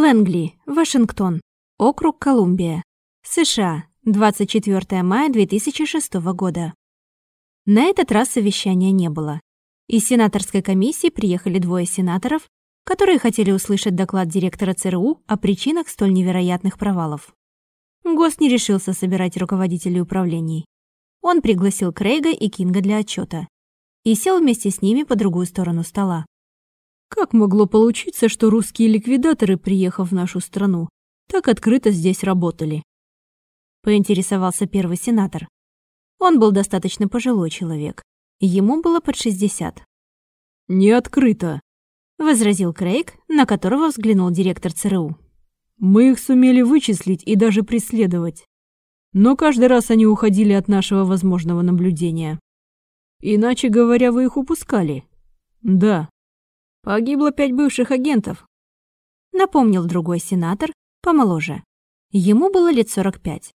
Лэнгли, Вашингтон, округ Колумбия, США, 24 мая 2006 года. На этот раз совещания не было. Из сенаторской комиссии приехали двое сенаторов, которые хотели услышать доклад директора ЦРУ о причинах столь невероятных провалов. Гос не решился собирать руководителей управлений. Он пригласил Крейга и Кинга для отчета и сел вместе с ними по другую сторону стола. Как могло получиться, что русские ликвидаторы, приехав в нашу страну, так открыто здесь работали? Поинтересовался первый сенатор. Он был достаточно пожилой человек. Ему было под 60. «Не открыто», — возразил Крейг, на которого взглянул директор ЦРУ. «Мы их сумели вычислить и даже преследовать. Но каждый раз они уходили от нашего возможного наблюдения. Иначе говоря, вы их упускали?» «Да», Погибло пять бывших агентов. Напомнил другой сенатор, помоложе. Ему было лет 45.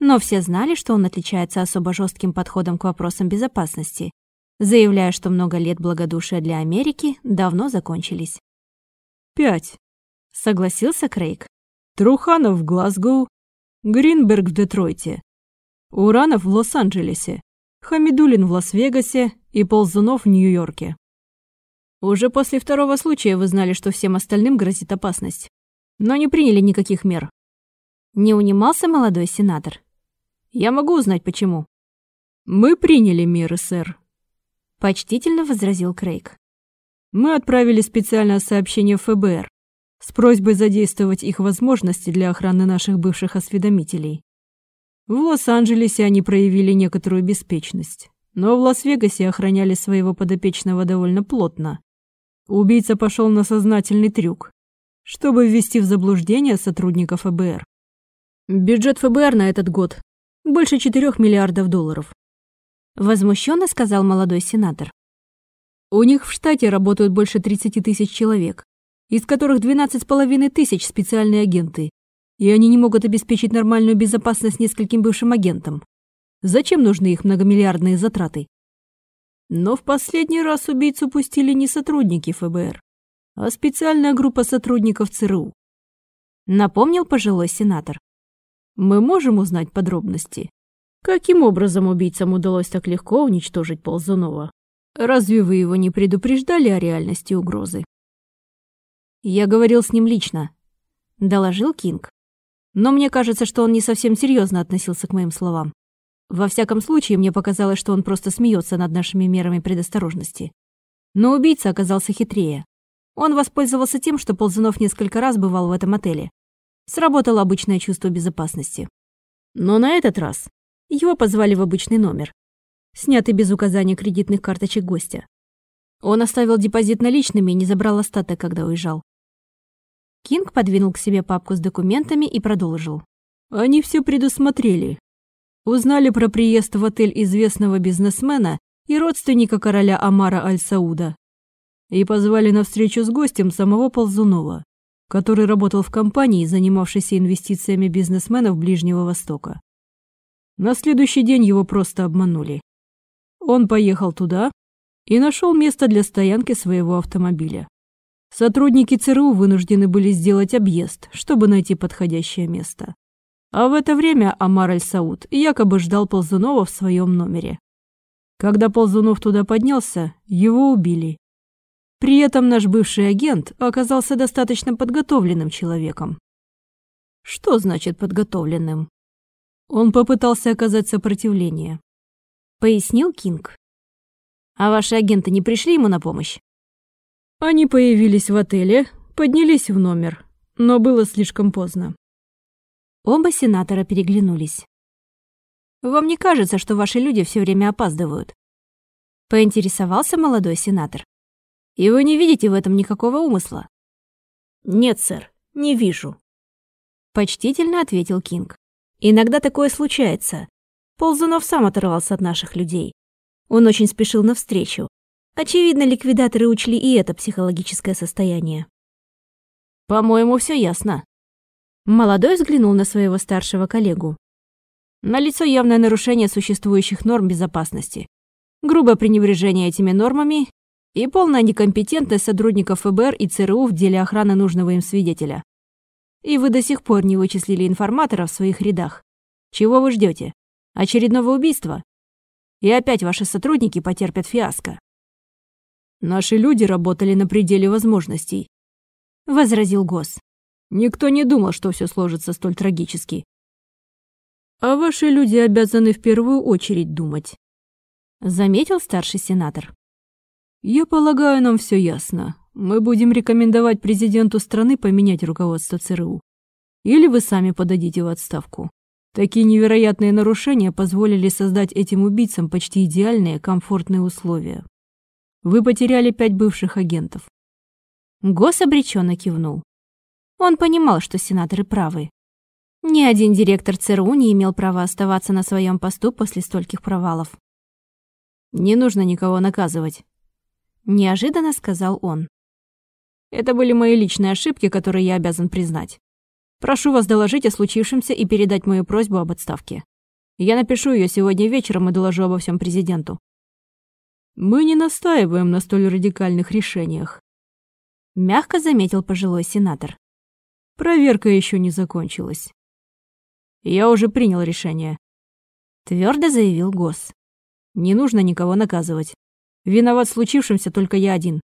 Но все знали, что он отличается особо жестким подходом к вопросам безопасности, заявляя, что много лет благодушия для Америки давно закончились. «Пять», — согласился Крейг. «Труханов в Глазгоу, Гринберг в Детройте, Уранов в Лос-Анджелесе, Хамидулин в Лас-Вегасе и Ползунов в Нью-Йорке. Уже после второго случая вы знали, что всем остальным грозит опасность. Но не приняли никаких мер. Не унимался молодой сенатор. Я могу узнать, почему. Мы приняли меры, сэр. Почтительно возразил Крейг. Мы отправили специальное сообщение ФБР с просьбой задействовать их возможности для охраны наших бывших осведомителей. В Лос-Анджелесе они проявили некоторую беспечность, но в Лас-Вегасе охраняли своего подопечного довольно плотно. Убийца пошел на сознательный трюк, чтобы ввести в заблуждение сотрудников ФБР. Бюджет ФБР на этот год больше 4 миллиардов долларов. Возмущенно сказал молодой сенатор. У них в штате работают больше 30 тысяч человек, из которых 12,5 тысяч специальные агенты, и они не могут обеспечить нормальную безопасность нескольким бывшим агентам. Зачем нужны их многомиллиардные затраты? Но в последний раз убийцу пустили не сотрудники ФБР, а специальная группа сотрудников ЦРУ. Напомнил пожилой сенатор. Мы можем узнать подробности? Каким образом убийцам удалось так легко уничтожить Ползунова? Разве вы его не предупреждали о реальности угрозы? Я говорил с ним лично, доложил Кинг. Но мне кажется, что он не совсем серьезно относился к моим словам. Во всяком случае, мне показалось, что он просто смеется над нашими мерами предосторожности. Но убийца оказался хитрее. Он воспользовался тем, что Ползунов несколько раз бывал в этом отеле. Сработало обычное чувство безопасности. Но на этот раз его позвали в обычный номер, снятый без указания кредитных карточек гостя. Он оставил депозит наличными и не забрал остаток, когда уезжал. Кинг подвинул к себе папку с документами и продолжил. «Они все предусмотрели. Узнали про приезд в отель известного бизнесмена и родственника короля Амара Аль-Сауда. И позвали на встречу с гостем самого Ползунова, который работал в компании, занимавшейся инвестициями бизнесменов Ближнего Востока. На следующий день его просто обманули. Он поехал туда и нашел место для стоянки своего автомобиля. Сотрудники ЦРУ вынуждены были сделать объезд, чтобы найти подходящее место. А в это время Амар Аль-Сауд якобы ждал Ползунова в своем номере. Когда Ползунов туда поднялся, его убили. При этом наш бывший агент оказался достаточно подготовленным человеком. Что значит подготовленным? Он попытался оказать сопротивление. Пояснил Кинг. А ваши агенты не пришли ему на помощь? Они появились в отеле, поднялись в номер, но было слишком поздно. Оба сенатора переглянулись. «Вам не кажется, что ваши люди все время опаздывают?» Поинтересовался молодой сенатор. «И вы не видите в этом никакого умысла?» «Нет, сэр, не вижу», — почтительно ответил Кинг. «Иногда такое случается. Ползунов сам оторвался от наших людей. Он очень спешил навстречу. Очевидно, ликвидаторы учли и это психологическое состояние». «По-моему, все ясно», Молодой взглянул на своего старшего коллегу. Налицо явное нарушение существующих норм безопасности, грубое пренебрежение этими нормами и полная некомпетентность сотрудников ФБР и ЦРУ в деле охраны нужного им свидетеля. И вы до сих пор не вычислили информатора в своих рядах. Чего вы ждете? Очередного убийства? И опять ваши сотрудники потерпят фиаско. Наши люди работали на пределе возможностей, возразил Гос. Никто не думал, что все сложится столь трагически. А ваши люди обязаны в первую очередь думать, заметил старший сенатор. Я полагаю, нам все ясно. Мы будем рекомендовать президенту страны поменять руководство ЦРУ. Или вы сами подадите в отставку. Такие невероятные нарушения позволили создать этим убийцам почти идеальные, комфортные условия. Вы потеряли пять бывших агентов. Гос обреченно кивнул. Он понимал, что сенаторы правы. Ни один директор ЦРУ не имел права оставаться на своем посту после стольких провалов. «Не нужно никого наказывать», — неожиданно сказал он. «Это были мои личные ошибки, которые я обязан признать. Прошу вас доложить о случившемся и передать мою просьбу об отставке. Я напишу ее сегодня вечером и доложу обо всем президенту». «Мы не настаиваем на столь радикальных решениях», — мягко заметил пожилой сенатор. «Проверка еще не закончилась». «Я уже принял решение», — твердо заявил Гос. «Не нужно никого наказывать. Виноват в случившемся только я один.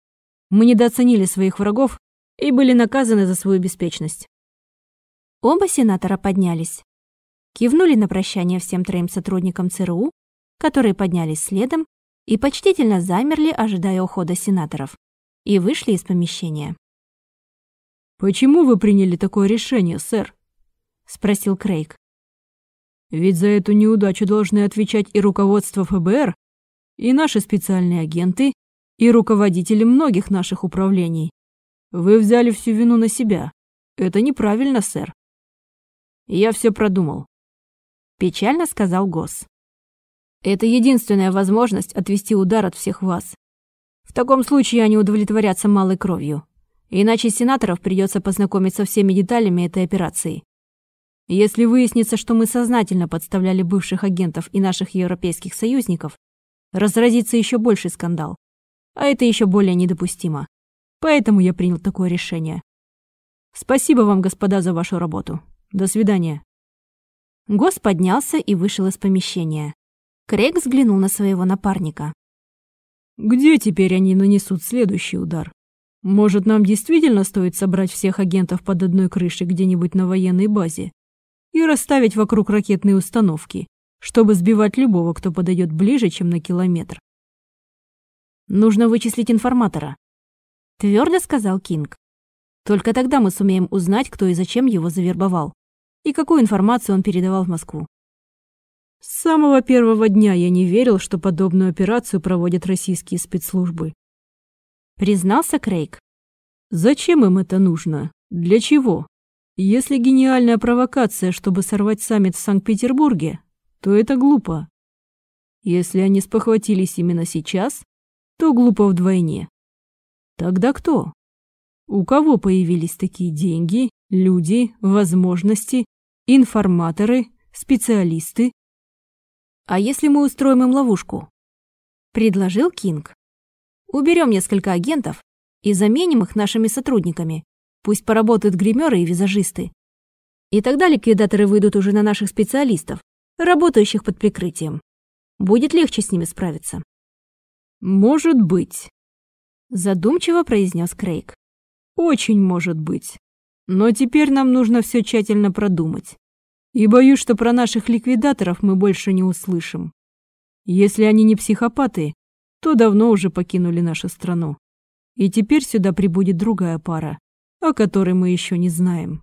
Мы недооценили своих врагов и были наказаны за свою беспечность». Оба сенатора поднялись. Кивнули на прощание всем троим сотрудникам ЦРУ, которые поднялись следом и почтительно замерли, ожидая ухода сенаторов, и вышли из помещения. «Почему вы приняли такое решение, сэр?» — спросил Крейг. «Ведь за эту неудачу должны отвечать и руководство ФБР, и наши специальные агенты, и руководители многих наших управлений. Вы взяли всю вину на себя. Это неправильно, сэр. Я все продумал. Печально сказал Гос. Это единственная возможность отвести удар от всех вас. В таком случае они удовлетворятся малой кровью. Иначе сенаторов придется познакомить со всеми деталями этой операции. Если выяснится, что мы сознательно подставляли бывших агентов и наших европейских союзников, разразится еще больший скандал. А это еще более недопустимо. Поэтому я принял такое решение. Спасибо вам, господа, за вашу работу. До свидания». Гос поднялся и вышел из помещения. Крейг взглянул на своего напарника. «Где теперь они нанесут следующий удар? Может, нам действительно стоит собрать всех агентов под одной крышей где-нибудь на военной базе и расставить вокруг ракетные установки, чтобы сбивать любого, кто подойдет ближе, чем на километр?» «Нужно вычислить информатора», — твердо сказал Кинг. «Только тогда мы сумеем узнать, кто и зачем его завербовал и какую информацию он передавал в Москву. С самого первого дня я не верил, что подобную операцию проводят российские спецслужбы. Признался Крейг. Зачем им это нужно? Для чего? Если гениальная провокация, чтобы сорвать саммит в Санкт-Петербурге, то это глупо. Если они спохватились именно сейчас, то глупо вдвойне. Тогда кто? У кого появились такие деньги, люди, возможности информаторы, специалисты. А если мы устроим им ловушку? Предложил Кинг. Уберем несколько агентов и заменим их нашими сотрудниками. Пусть поработают гримеры и визажисты. И тогда ликвидаторы выйдут уже на наших специалистов, работающих под прикрытием. Будет легче с ними справиться. Может быть, задумчиво произнес Крейг. Очень может быть. Но теперь нам нужно все тщательно продумать. И боюсь, что про наших ликвидаторов мы больше не услышим. Если они не психопаты, то давно уже покинули нашу страну. И теперь сюда прибудет другая пара, о которой мы еще не знаем.